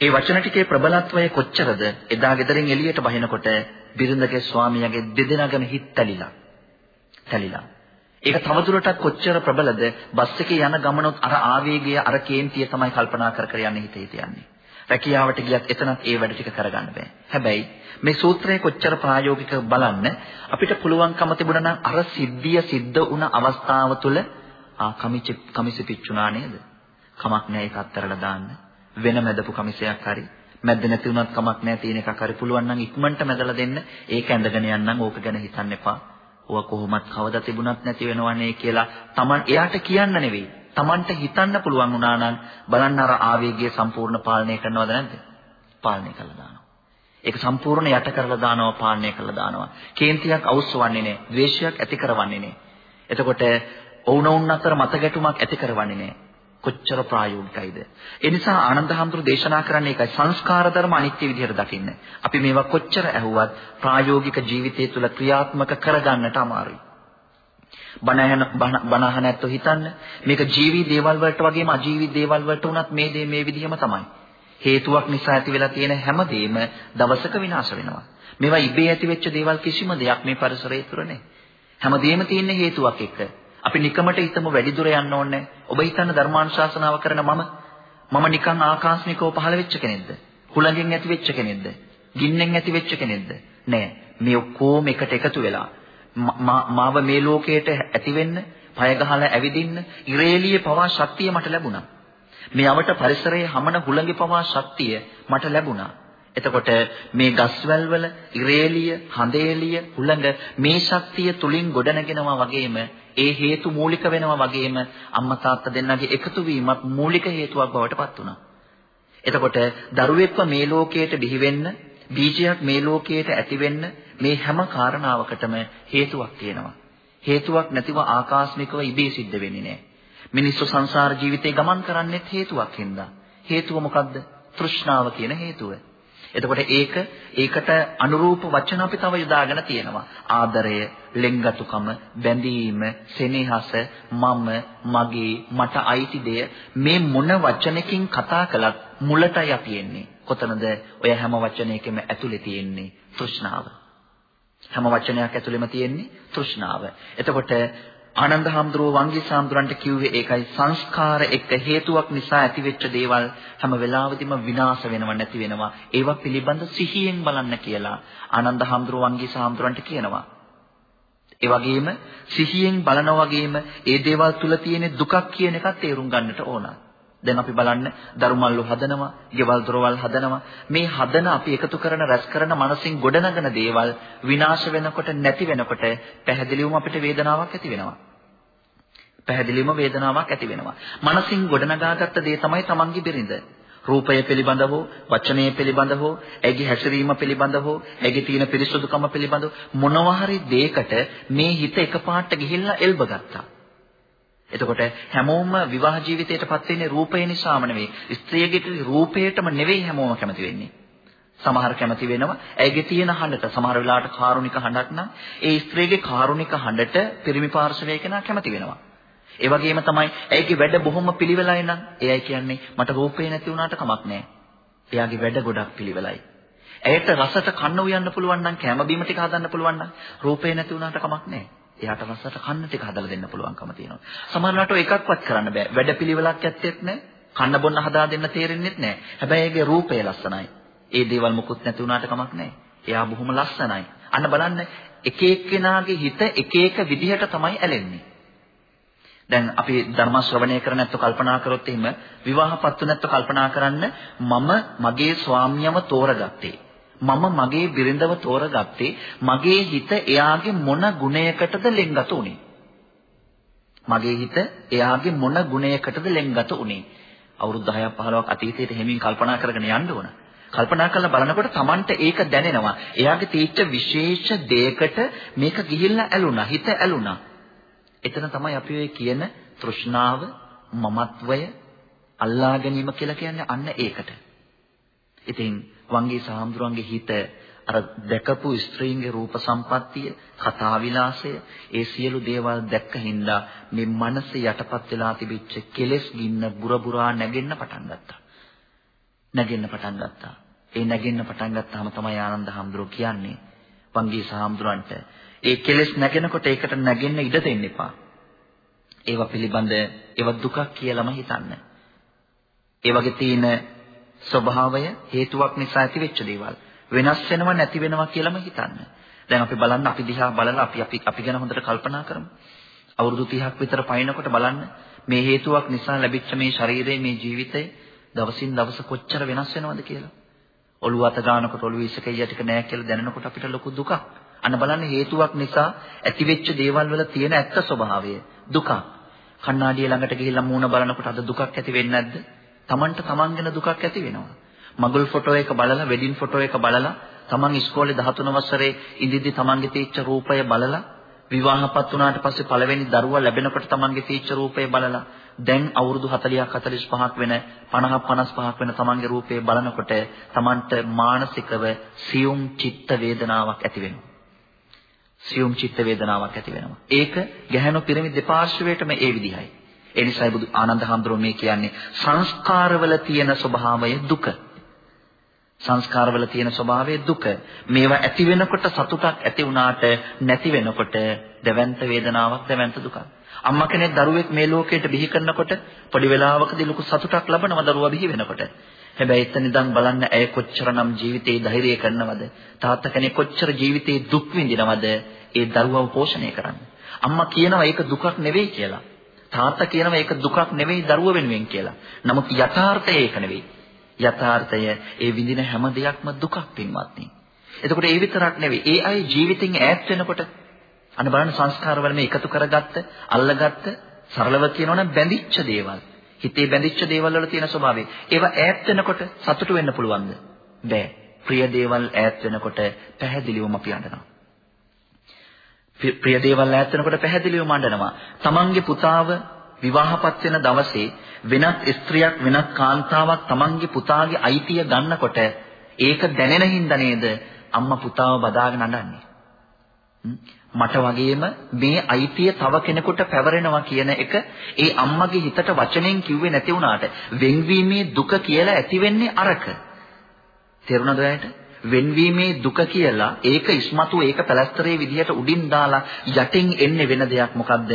ඒ වචන ටිකේ ප්‍රබලත්වය කොච්චරද? එදා ගෙදරින් එළියට බහිනකොට බිරිඳගේ ස්වාමියාගේ දෙදෙනාගම හිත් තැලිලා. තැලිලා. ඒක තවදුරටත් කොච්චර ප්‍රබලද? බස් එකේ යන ගමනොත් අර ආවේගය අර කේන්තිය තමයි කල්පනා කර කර යන්නේ හිතේ තියන්නේ. රැකියාවට ගියත් එතනත් ඒ වැඩ ටික කරගන්න බෑ. හැබැයි මේ සූත්‍රය කොච්චර ප්‍රායෝගිකව බලන්න අපිට පුළුවන්කම තිබුණා නම් අර සිද්ධිය සිද්ධ වුණ අවස්ථාව තුළ ආ කමිචි කමිසි පිච්චුණා නේද? කමක් නෑ ඒක අත්තරලා දාන්න. වෙන මැදපු කමිසයක් හරි මැද්ද නැති වුණත් කමක් නෑ තියෙන එකක් හරි පුළුවන් නම් ඉක්මනට මැදලා දෙන්න. ඒක ඇඳගෙන යන්නම් ඕක ගැන හිතන්න එපා. ඕවා කොහොමත් කවදා තිබුණත් නැති වෙනවනේ කියලා Taman එයාට කියන්න නෙවෙයි. Tamanට හිතන්න පුළුවන් වුණා නම් බලන්න අර ආවේගය සම්පූර්ණ පාලනය කරනවද නැද්ද? පාලනය කළා දානවා. ඒක සම්පූර්ණ යට කරලා දානවා පාලනය කරලා දානවා. කේන්තියක් අවශ්‍යවන්නේ නැහැ. ද්වේෂයක් ඇති කරවන්නේ නැහැ. එතකොට ඔවුනොවුන් අතර මතගැටුමක් ඇති කරවන්නේ නැහැ. කොච්චර ප්‍රායෝගිකයිද? ඒ නිසා ආනන්ද හැඳුරු දේශනා කරන්නේ ඒකයි සංස්කාර ධර්ම අනිත්‍ය විදිහට දකින්න. අපි මේවා කොච්චර ඇහුවත් ප්‍රායෝගික ජීවිතය තුළ ක්‍රියාත්මක කරගන්නට අමාරුයි. බණ බණ අහන ඇත්තෝ හිතන්න මේක ජීවි දේවල් වලට වගේම අජීවි දේවල් වලට උනත් මේ දේ මේ විදිහම තමයි. හේතුවක් නිසා ඇති වෙලා තියෙන හැමදේම දවසක විනාශ වෙනවා. මේවා ඉබේ ඇති වෙච්ච දේවල් කිසිම දෙයක් මේ පරිසරය තුර නැහැ. හැමදේම තියෙන හේතුවක් එක්ක. අපි නිකමට හිතමු වැඩි දුර යන්න ඕනේ. ඔබ හිතන්න ධර්මානුශාසනාව කරන මම මම නිකන් ආකාශනිකව පහළ වෙච්ච කෙනෙක්ද? හුළඟෙන් ඇති වෙච්ච කෙනෙක්ද? ගින්නෙන් ඇති වෙච්ච කෙනෙක්ද? නෑ. මේ ඔක්කොම එකට එකතු වෙලා මාව මේ ලෝකයට ඇති වෙන්න, පය ගහලා ඇවිදින්න, ඉරේලියේ පවා ශක්තිය මට ලැබුණා. මේ අවට පරිසරයේ හමන හුළඟේ පවා ශක්තිය මට ලැබුණා. එතකොට මේ ගස්වැල් වල ඉරේලිය, හඳේලිය, හුළඟ මේ ශක්තිය තුලින් ගොඩනගෙනවා වගේම ඒ හේතු මූලික වෙනවා වගේම අම්මා තාත්තා දෙන්නගේ එකතු වීමත් මූලික හේතුවක් බවට පත් වුණා. එතකොට දරුවෙක්ව මේ ලෝකයට බිහි වෙන්න, බීජයක් මේ ලෝකයට ඇති වෙන්න මේ හැම කාරණාවකටම හේතුවක් තියෙනවා. හේතුවක් නැතිව ආකාශමිකව ඉබේ සිද්ධ වෙන්නේ නැහැ. මිනිස්සු සංසාර ජීවිතේ ගමන් කරන්නේත් හේතුවක් හින්දා. හේතුව මොකද්ද? තෘෂ්ණාව කියන හේතුව. එතකොට ඒක ඒකට අනුරූප වචන අපි තව යොදාගෙන තියෙනවා. ආදරය, ලෙන්ගතුකම, බැඳීම, සෙනෙහස, මම, මගේ, මට අයිති දෙය මේ මොන වචනකින් කතා කළත් මුලටයි අපි එන්නේ. කොතනද? ඔය හැම වචනයකම ඇතුලේ තියෙන්නේ තෘෂ්ණාව. හැම වචනයක් ඇතුළෙම තියෙන්නේ තෘෂ්ණාව. එතකොට ආනන්ද හාමුදුරුව වංගී සාමුදුරන්ට කිව්වේ ඒකයි සංස්කාර එක්ක හේතුවක් නිසා ඇතිවෙච්ච දේවල් හැම වෙලාවෙදිම විනාශ වෙනව නැති වෙනවා. ඒවා පිළිබඳ සිහියෙන් බලන්න කියලා ආනන්ද හාමුදුරුව වංගී සාමුදුරන්ට කියනවා. ඒ වගේම සිහියෙන් බලනා වගේම ඒ දේවල් තුල තියෙන දුකක් කියන එකත් තේරුම් ගන්නට ඕන. දැන් අපි බලන්න දරුමල්ලු හදනවා, ගෙවල් දොරවල් හදනවා. මේ හදන අපි එකතු කරන රැස් කරන මනසින් ගොඩනගන දේවල් විනාශ වෙනකොට නැති වෙනකොට පැහැදිලිවම අපිට වේදනාවක් ඇති වෙනවා. පැහැදිලිවම වේදනාවක් ඇති වෙනවා. මනසින් ගොඩනගාගත්ත දේ තමයි තමන්ගේ බිරිඳ. රූපය පිළිබඳව, වචනය පිළිබඳව, ඇගේ හැසිරීම පිළිබඳව, ඇගේ තියෙන පිරිසුදුකම පිළිබඳව මොනවා හරි දෙයකට මේ හිත එකපාරට ගිහිල්ලා එල්බ ගත්තා. එතකොට හැමෝම විවාහ ජීවිතයටපත් වෙන්නේ රූපය නිසාම නෙවෙයි. ස්ත්‍රියගේ රූපයටම නෙවෙයි හැමෝම කැමති වෙන්නේ. සමහර කැමති වෙනවා. ඇයිගේ තියෙන හඬට සමහර වෙලාවට කාරුණික හඬක් නම් ඒ ස්ත්‍රියගේ කාරුණික හඬට පිරිමි පාර්ශවයේ කෙනා කැමති වෙනවා. ඒ වගේම තමයි ඇයිගේ වැඩ බොහොම පිළිවෙලයි නම් එයයි කියන්නේ මට රූපේ නැති වුණාට කමක් නැහැ. එයාගේ වැඩ ගොඩක් පිළිවෙලයි. ඇයට රසට කන්න උයන්න පුළුවන් නම් කැම බීම ටික හදන්න පුළුවන් නම් රූපේ නැති වුණාට කමක් නැහැ. එයාට රසට කන්න ටික හදලා දෙන්න පුළුවන්කම තියෙනවා. සමහරවිට එකක්වත් කරන්න බෑ. වැඩපිළිවෙලක් ඇත්තෙත් නෑ. කන්න බොන්න හදා දෙන්න තේරෙන්නෙත් නෑ. හැබැයි ඒගේ රූපය ලස්සනයි. ඒ දේවල් මුකුත් නැති වුණාට කමක් නෑ. එයා බොහොම ලස්සනයි. අන්න බලන්න එක එක්කෙනාගේ හිත එක එක විදිහට තමයි ඇලෙන්නේ. දැන් අපි ධර්ම ශ්‍රවණය කර නැත්නම් කල්පනා කරොත් එහෙම විවාහපත්තු නැත්නම් කල්පනා කරන්න මම මගේ ස්වාමියව තෝරගත්තේ මම මගේ බිරිඳව තෝරගත්තේ මගේ හිත එයාගේ මොන ගුණයකටද ලෙන්ගත උනේ. මගේ හිත එයාගේ මොන ගුණයකටද ලෙන්ගත උනේ. අවුරුදු 10ක් 15ක් අතීතයට හැමින් කල්පනා කරගෙන යන්න ඕන. කල්පනා කරලා බලනකොට Tamanට ඒක දැනෙනවා. එයාගේ තීච්ඡ විශේෂ දෙයකට මේක ගිහිල්ලා ඇලුනා, හිත ඇලුනා. එතන තමයි අපි ඔය කියන තෘෂ්ණාව, මමත්වය, අල්ලා ගැනීම කියලා කියන්නේ අන්න ඒකට. ඉතින් වංගී සාම්දුරන්ගේ හිත අර දැකපු ස්ත්‍රීන්ගේ රූප සම්පත්තිය, කතා විලාසය, ඒ සියලු දේවල් දැක්ක හින්දා මේ මනස යටපත් වෙලා තිබිච්ච කෙලෙස් ගින්න බුරබුරා නැගෙන්න පටන් ගත්තා. නැගෙන්න පටන් ගත්තා. ඒ නැගෙන්න පටන් ගත්තාම තමයි ආනන්ද හාමුදුරුවෝ කියන්නේ වංගී සාමුදුරන්ට ඒ කෙලෙස් නැගෙනකොට ඒකට නැගෙන්න ඉඩ දෙන්න එපා. ඒවා පිළිබඳ ඒවා දුකක් කියලාම හිතන්න. ඒ වගේ තියෙන ස්වභාවය හේතුවක් නිසා ඇතිවෙච්ච දේවල්. වෙනස් වෙනව නැති වෙනවා කියලාම හිතන්න. දැන් අපි බලන්න අපි දිහා බලලා අපි අපි අපි ගැන හොඳට කල්පනා කරමු. අවුරුදු 30ක් විතර පයින්නකොට බලන්න මේ හේතුවක් නිසා ලැබිච්ච මේ ශරීරය මේ ජීවිතය දවසින් දවස කොච්චර වෙනස් වෙනවද කියලා. ඔළුව අත ගන්නකොට ඔළුවේ ඉසකෙයිය ටික නෑ කියලා දැනෙනකොට අපිට ලොකු දුකක්. අන්න බලන්න හේතුවක් නිසා ඇතිවෙච්ච දේවල් වල තියෙන ඇත්ත ස්වභාවය දුකක්. කණ්ණාඩිය ළඟට ගිහිල්ලා මූණ බලනකොට අද දුකක් ඇති වෙන්නේ නැද්ද? Tamanට Taman ගැන දුකක් ඇති වෙනවා. මගුල් ෆොටෝ එක බලලා වෙඩින් ෆොටෝ එක බලලා Taman ඉස්කෝලේ 13 වසරේ ඉඳිද්දි Tamanගේ තීච්ච රූපය බලලා විවාහපත් වුණාට පස්සේ පළවෙනි දරුවා ලැබෙනකොට Tamanගේ තීච්ච රූපය බලලා දැන් අවුරුදු 40ක් 45ක් වෙන 50ක් 55ක් වෙන Tamanගේ රූපය බලනකොට Tamanට මානසිකව සියුම් චිත්ත වේදනාවක් ඇති වෙනවා. සියුම් චිත්ත වේදනාවක් ඇති වෙනවා. ඒක ගැහැණු පිරමි දෙපාර්ශ්වයටම ඒ විදිහයි. ඒ නිසායි බුදු ආනන්ද හඳුරෝ මේ කියන්නේ සංස්කාරවල තියෙන ස්වභාවය දුක. සංස්කාරවල තියෙන ස්වභාවය දුක. මේවා ඇති වෙනකොට සතුටක් ඇති වුණාට නැති වෙනකොට දැවැන්ත වේදනාවක් දැවැන්ත දුකක්. අම්මා කෙනෙක් දරුවෙක් මේ ලෝකයට බිහි කරනකොට පොඩි වෙලාවකදී ලොකු සතුටක් ලබනවා දරුවා බිහි වෙනකොට. හැබැයි එතන ඉඳන් බලන්න ඇය කොච්චරනම් ජීවිතේ ධෛර්යය කරනවද? තාත්තා කෙනෙක් කොච්චර ජීවිතේ දුක් විඳිනවද? ඒ දරුවව පෝෂණය කරන්න. අම්මා කියනවා ඒක දුකක් නෙවෙයි කියලා. තාත්තා කියනවා ඒක දුකක් නෙවෙයි දරුව වෙනුවෙන් කියලා. නමුත් යථාර්ථය ඒක නෙවෙයි. යථාර්ථය ඒ විඳින හැම දෙයක්ම දුකක් පින්වත්නි. එතකොට ඒ විතරක් නෙවෙයි. ඒ අය ජීවිතෙන් ඈත් වෙනකොට අන්න බලන්න සංස්කාරවල මේ එකතු කරගත්ත, අල්ලගත්ත, සරලව කියනවනම් බැඳිච්ච දේවල්. හිතේ බැඳිච්ච දේවල් වල තියෙන ස්වභාවය. ඒවා ඈත් වෙනකොට සතුටු වෙන්න පුළුවන්ද? බෑ. ප්‍රිය දේවල් ඈත් වෙනකොට පැහැදිලිවම අපි අඬනවා. ප්‍රිය දේවල් ඈත් වෙනකොට පැහැදිලිවම අඬනවා. තමන්ගේ පුතාව විවාහපත් වෙන දවසේ වෙනත් ස්ත්‍රියක් වෙනත් කාන්තාවක් තමන්ගේ පුතාගේ අයිතිය ගන්නකොට ඒක දැනෙන හින්දා නේද අම්මා පුතාව බදාගෙන අඬන්නේ. මට වගේම මේ අයිතිය තව කෙනෙකුට පැවරෙනවා කියන එක ඒ අම්මගේ හිතට වචනෙන් කිව්වේ නැති වුණාට වෙන්වීමේ දුක කියලා ඇති වෙන්නේ අරක. තේරුණාද ඔයාලට? වෙන්වීමේ දුක කියලා ඒක ඉස්මතු ඒක පැලස්තරේ විදිහට උඩින් දාලා යටින් එන්නේ වෙන දෙයක් මොකද්ද?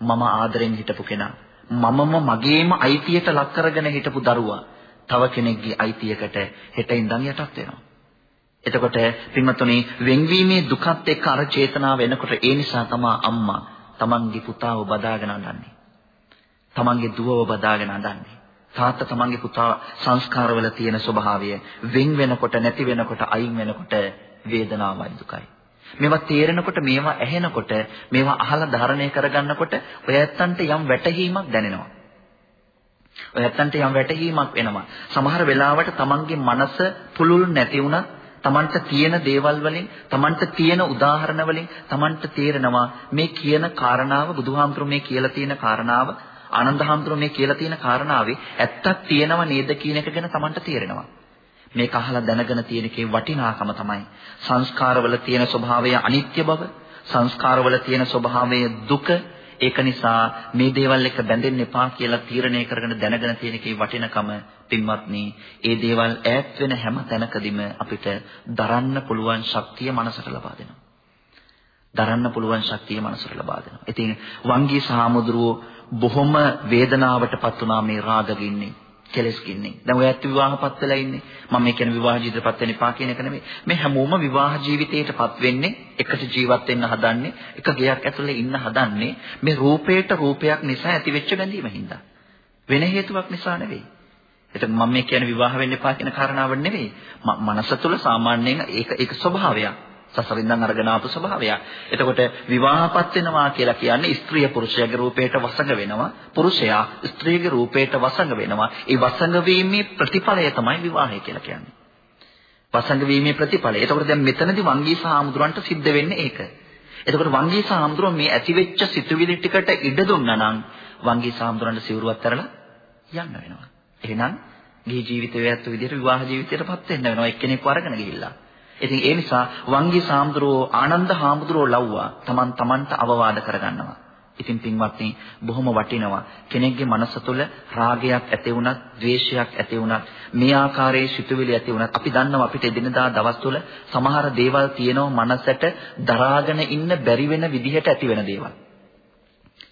මම ආදරෙන් හිටපු කෙනා. මමම මගේම අයිතියට ලක් කරගෙන හිටපු දරුවා තව කෙනෙක්ගේ අයිතියකට හෙට ඉඳන් යටත් වෙනවා. එතකොට පින්වත්නි වෙන්වීමේ දුකත් එක්ක අර චේතනාව එනකොට ඒ නිසා තමයි අම්මා තමන්ගේ පුතාව බදාගෙන අඬන්නේ. තමන්ගේ දුවව බදාගෙන අඬන්නේ. තාත්තා තමන්ගේ පුතා සංස්කාරවල තියෙන ස්වභාවය වෙන් වෙනකොට නැති වෙනකොට අයින් වෙනකොට වේදනාවයි දුකයි. මේවා තේරෙනකොට මේවා ඇහෙනකොට මේවා අහලා ධාරණය කරගන්නකොට ඔය ඇත්තන්ට යම් වැටහීමක් දැනෙනවා. ඔය ඇත්තන්ට යම් වැටහීමක් එනවා. සමහර වෙලාවට තමන්ගේ මනස පුළුල් නැති වුණත් තමන්ට තියෙන දේවල් වලින් තමන්ට තියෙන උදාහරණ වලින් තමන්ට තේරෙනවා මේ කියන කාරණාව බුදුහාමුදුරු මේ කියලා තියෙන කාරණාව ආනන්ද හාමුදුරු මේ කියලා තියෙන කාරණාවේ ඇත්තක් තියෙනව නේද කියන එක ගැන තමන්ට තේරෙනවා මේක අහලා දැනගෙන තියෙන එකේ වටිනාකම තමයි සංස්කාරවල තියෙන ස්වභාවය අනිත්‍ය බව සංස්කාරවල තියෙන ස්වභාවය දුක ඒක නිසා මේ දේවල් එක බැඳෙන්න එපා කියලා තීරණය කරගෙන දැනගෙන තියෙන එකේ වටිනකම පින්වත්නි ඒ දේවල් ඈත් වෙන හැම තැනකදීම අපිට දරන්න පුළුවන් ශක්තිය මනසට ලබා දෙනවා. දරන්න පුළුවන් ශක්තිය මනසට ලබා දෙනවා. ඉතින් වංගී සහමුදුරුවෝ බොහොම වේදනාවටපත් වුණා මේ රාගගින්නේ. කෙලස් කින්නේ. දැන් ඔය ඇත්ත විවාහපත් වෙලා ඉන්නේ. මම මේ කියන්නේ විවාහ ජීවිතයටපත් වෙන්න එපා කියන එක නෙමෙයි. මේ හැමෝම විවාහ ජීවිතයටපත් වෙන්නේ එකට ජීවත් වෙන්න හදන්නේ, එක ගෙයක් ඇතුලේ ඉන්න හදන්නේ මේ රූපේට රූපයක් නිසා ඇතිවෙච්ච බැඳීම හින්දා. වෙන හේතුවක් නිසා නෙවෙයි. එතකොට මම මේ කියන්නේ විවාහ වෙන්න එපා කියන කාරණාව නෙවෙයි. මනස තුල සාමාන්‍යයෙන් ඒක ඒක ස්වභාවයක්. සසරින්දන් අරගෙන ආපු ස්වභාවයක්. එතකොට විවාහපත් වෙනවා කියලා කියන්නේ ස්ත්‍රිය පුරුෂයාගේ රූපයට වසඟ වෙනවා. පුරුෂයා ස්ත්‍රියගේ රූපයට වසඟ වෙනවා. ඒ වසඟ වීමේ ප්‍රතිඵලය තමයි විවාහය කියලා කියන්නේ. වසඟ වීමේ ප්‍රතිඵලය. එතකොට දැන් මෙතනදී වංගීස හාමුදුරන්ට සිද්ධ වෙන්නේ ඒක. එතකොට වංගීස හාමුදුරුවෝ මේ ඇතිවෙච්ච සිතුවිලි ටිකට ඉඩ දුන්නා නම් වංගීස හාමුදුරන්ට සිවුරුවක් තරලා යන්න වෙනවා. එහෙනම් ගිහි ජීවිතය ඇත්ත විදිහට විවාහ ජීවිතයටපත් වෙන්න වෙනවා එක්කෙනෙක්ව අරගෙන ගිහිල්ලා. ඉතින් ඒ නිසා වංගී සාම්දුරෝ ආනන්ද හාමුදුරෝ ලව්වා Taman Tamanට අවවාද කරගන්නවා. ඉතින් පින්වත්නි බොහොම වටිනවා කෙනෙක්ගේ මනස තුළ රාගයක් ඇති වුණත්, ද්වේෂයක් ඇති වුණත්, මේ ආකාරයේ සිතුවිලි ඇති වුණත් අපි දන්නවා අපිට එදිනදා දවස් තුළ සමහර දේවල් තියෙනවා මනසට දරාගෙන ඉන්න බැරි වෙන විදිහට ඇති වෙන දේවල්.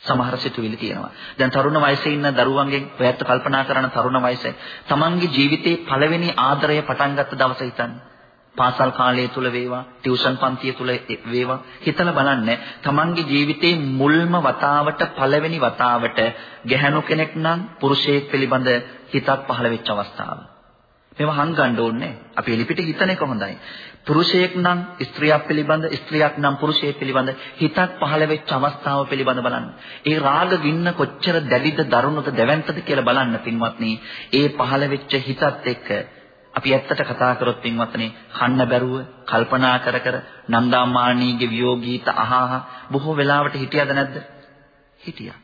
සමහර සිතුවිලි තියෙනවා. දැන් තරුණ වයසේ ඉන්න දරුවන්ගෙන් ඔයත් කල්පනා කරන තරුණ වයසේ තමන්ගේ ජීවිතේ පළවෙනි ආදරය පටන් ගත්ත දවස හිතන්න. පාසල් කාලය තුල වේවා, ටියුෂන් පන්තිය තුල වේවා හිතලා බලන්න තමන්ගේ ජීවිතේ මුල්ම වතාවට පළවෙනි වතාවට ගැහැණු කෙනෙක් නම් පුරුෂයෙක් පිළිබඳ හිතක් පහළ වෙච්ච අවස්ථාව. මේව හංගන්න ඕනේ. අපි එලිපිට හිතන එක හොඳයි. පුරුෂයෙක් නම් ස්ත්‍රියක් පිළිබඳ, ස්ත්‍රියක් නම් පුරුෂයෙක් පිළිබඳ හිතක් පහළ වෙච්ච අවස්ථාව පිළිබඳ බලන්න. ඒ රාග ගින්න කොච්චර දැඩිද, දරුණුද, දැවැන්තද කියලා බලන්න පින්වත්නි. ඒ පහළ වෙච්ච හිතත් එක්ක අපි ඇත්තට කතා කරොත් පින්වත්නි, කන්න බැරුව, කල්පනා කර කර නන්දාමාණීගේ වියෝගීත අහහ බොහෝ වෙලාවට හිටියද නැද්ද? හිටියා.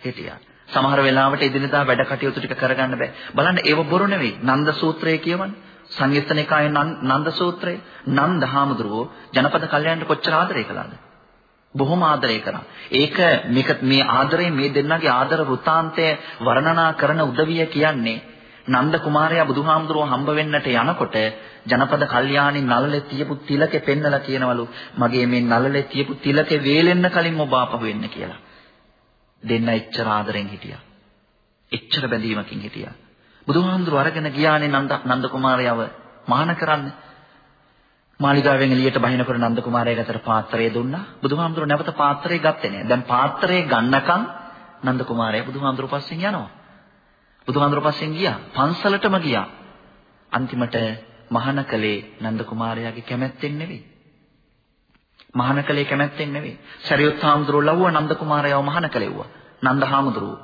හිටියා. සමහර වෙලාවට එදිනදා වැඩ කටයුතු ටික කරගන්න බෑ. බලන්න ඒව බොරු නෙවෙයි. නන්ද සූත්‍රය කියවන්නේ. සංයුත්තනිකායේ නන්ද සූත්‍රය. නන්ද හාමුදුරුවෝ ජනපද කල්යන්ට කොච්චර ආදරය කළාද? බොහොම ආදරය කරා. ඒක මේක මේ ආදරය මේ දෙන්නගේ ආදර වෘතාන්තය වර්ණනා කරන උදවිය කියන්නේ නන්ද කුමාරයා බුදුහාමුදුරුවෝ හම්බ වෙන්නට යනකොට ජනපද කල්යාණි නළලේ තියපු තිලකේ පෙන්නලා කියනවලු මගේ මේ නළලේ තියපු තිලකේ වේලෙන්න කලින් ඔබ ආපහු වෙන්න කියලා. දෙන්න එච්චර ආදරෙන් හිටියා. එච්චර බැඳීමකින් හිටියා. බුදුහාමුදුරුව අරගෙන ගියානේ නන්ද නන්ද කුමාරයව මහාන කරන්න. මාලිගාවෙන් එළියට බහිනකොට නන්ද කුමාරයා ගතට පාත්‍රය දුන්නා. බුදුහාමුදුරුව නැවත පාත්‍රය ගත්තේ නෑ. දැන් පාත්‍රය ගන්නකම් නන්ද කුමාරයා බුදුහාමුදුරුව පස්සෙන් යනවා. බුදුහාමුදුරුව පස්සෙන් ගියා. පන්සලටම ගියා. අන්තිමට මහාන කලේ නන්ද කුමාරයාගේ කැමැත්තෙන් නෙවෙයි. මහාන කලේ කැමැත්තෙන් නෙවෙයි. සරියුත් හාමුදුරුවෝ ලව්ව නන්ද කුමාරයාව මහාන කලෙව්වා. නන්ද හාමුදුරුවෝ.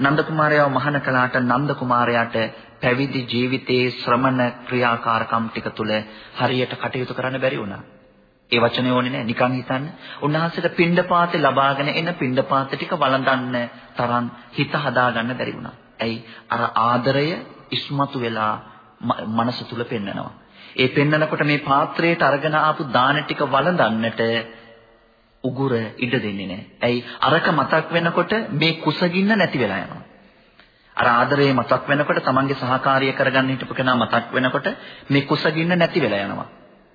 නන්ද කුමාරයාව මහාන කලාට නන්ද කුමාරයාට පැවිදි ජීවිතයේ ශ්‍රමණ ක්‍රියාකාරකම් ටික තුල හරියට කටයුතු කරන්න බැරි වුණා. ඒ වචනේ ඕනේ නෑ නිකන් හිතන්න. උන්වහන්සේට පිණ්ඩපාතේ ලබාගෙන එන පිණ්ඩපාත ටික වළඳන්න තරම් හිත හදාගන්න බැරි වුණා. ඇයි? අර ආදරය ඉස්මතු වෙලා මනස තුල පෙන්නනවා. ඒ පෙන්නනකොට මේ පාත්‍රයට අරගෙන ආපු දාන ටික වළඳන්නට උගුර ඉඩ දෙන්නේ නැහැ. ඇයි? අරක මතක් වෙනකොට මේ කුසගින්න නැති වෙලා යනවා. අර ආදරේ මතක් වෙනකොට තමන්ගේ සහකාරිය කරගන්න හිටපු කෙනා මතක් වෙනකොට මේ කුසගින්න නැති වෙලා යනවා.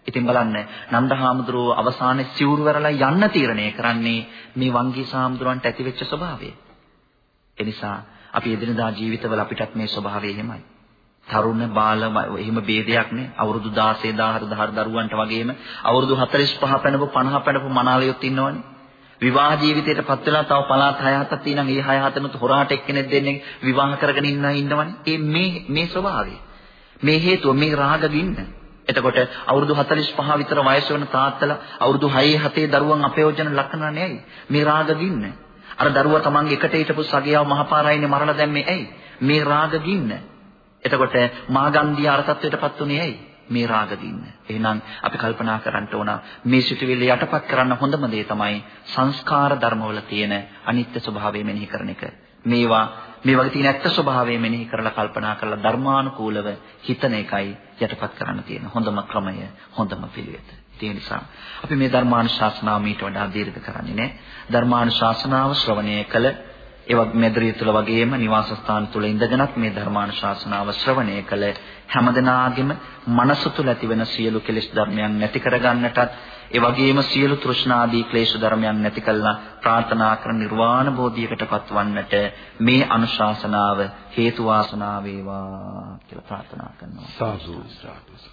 ඉතින් බලන්න නන්දහාමුදුරුව අවසානයේ සිවුරු වරලා යන්න තීරණය කරන්නේ මේ වංගී සාමුදුරන්ට ඇතිවෙච්ච ස්වභාවය. එනිසා අපි එදිනදා ජීවිතවල අපිටත් මේ ස්වභාවය එහෙමයි. තරුණ බාල එහෙම ભેදයක් නේ. අවුරුදු 16 14 දරුවන්ට වගේම අවුරුදු 45 පැනපු 50 පැනපු මනාලියොත් ඉන්නවනේ. විවාහ ජීවිතයට පත් වෙලා තව පළාත් 6 7ක් තියෙනවා ඒ 6 7නුත් හොරාට එක්කෙනෙක් දෙන්නේ විවාහ කරගෙන ඉන්න ඉන්නවනේ. ඒ මේ මේ ස්වභාවය. මේ හේතුව මේ රාග ගින්න එතකොට අවුරුදු 45 විතර වයස වෙන තාත්තලා අවුරුදු 6 7 දරුවන් අපයෝජන ලක්ෂණ නැයි මේ රාග ගින්න අර දරුවා තමන්ගේ එකට හිටපු සගයාව මහපාරායිනේ මරලා දැම්මේ ඇයි මේ රාග ගින්න එතකොට මාගන්ධිය අරතත්වයටපත් උනේ ඇයි? මේ රාග දින්න. එහෙනම් අපි කල්පනා කරන්න ඕන මේ සිතුවිල්ල යටපත් කරන්න හොඳම දේ තමයි සංස්කාර ධර්මවල තියෙන අනිත්‍ය ස්වභාවය මෙනෙහි කරන එක. මේවා මේ වගේ තියෙන ඇත්ත ස්වභාවය මෙනෙහි කරලා කල්පනා කරලා ධර්මානුකූලව හිතන එකයි යටපත් කරන්න තියෙන හොඳම ක්‍රමය, හොඳම පිළිවෙත. ඒ නිසා. අපි මේ ධර්මානුශාසනාව මීට වඩා දීර්ඝ කරන්නේ නැහැ. ධර්මානුශාසනාව ශ්‍රවණය කළ ඒ වගේ මෙදරිය තුල වගේම නිවාස ස්ථාන තුල ඉඳගෙනත් මේ ධර්මානුශාසනාව ශ්‍රවණය කළ හැමදෙනාගේම මනස තුල ඇතිවෙන සියලු කෙලෙස් ධර්මයන් නැති කරගන්නටත් ඒ වගේම සියලු තෘෂ්ණාදී ක්ලේශ ධර්මයන් නැති කළා ප්‍රාර්ථනා කරන නිර්වාණ බෝධියකටපත් වන්නට මේ අනුශාසනාව හේතු වාසනා වේවා කියලා ප්‍රාර්ථනා කරනවා. සාදු සාදු.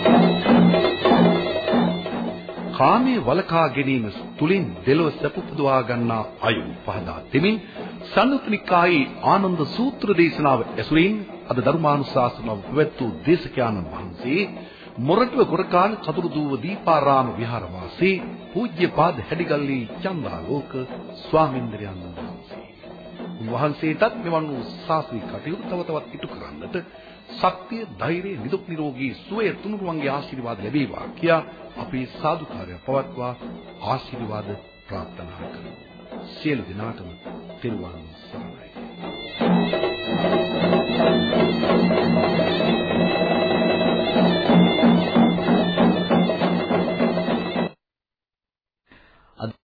කාමයේ වලකා ගැනීම තුලින් දෙලොව සැප පුදවා ගන්නා අයු පහදා දෙමින් සම්නුත්නිකායි ආනන්ද සූත්‍ර දේශනාව ඇසුරින් අද ධර්මානුශාසනාව පැවැත් වූ දේශකයන්න් වහන්සේ මොරටුව ගොරකාන චතුරු දූව දීපාරාම විහාරවාසී පූජ්‍යපාද හැඩිගල්ලි චන්දාලෝක ස්වාමින්ද්‍රයන් වහන්සේ. උන්වහන්සේටත් මෙවන් වූ ශාස්ත්‍රීය කටයුතු තව තවත් ඉටු කරන්නට ශක්තිය, ධෛර්යය, නිදුක් නිරෝගී සුවය තුනුරුවන්ගේ ආශිර්වාද ලැබේවා කියා අපේ සාදුකාරය පවත්වා ආශිර්වාද ප්‍රාර්ථනා කරමු. සියලු දෙනාටම තෙරුවන් සරණයි. Thank you.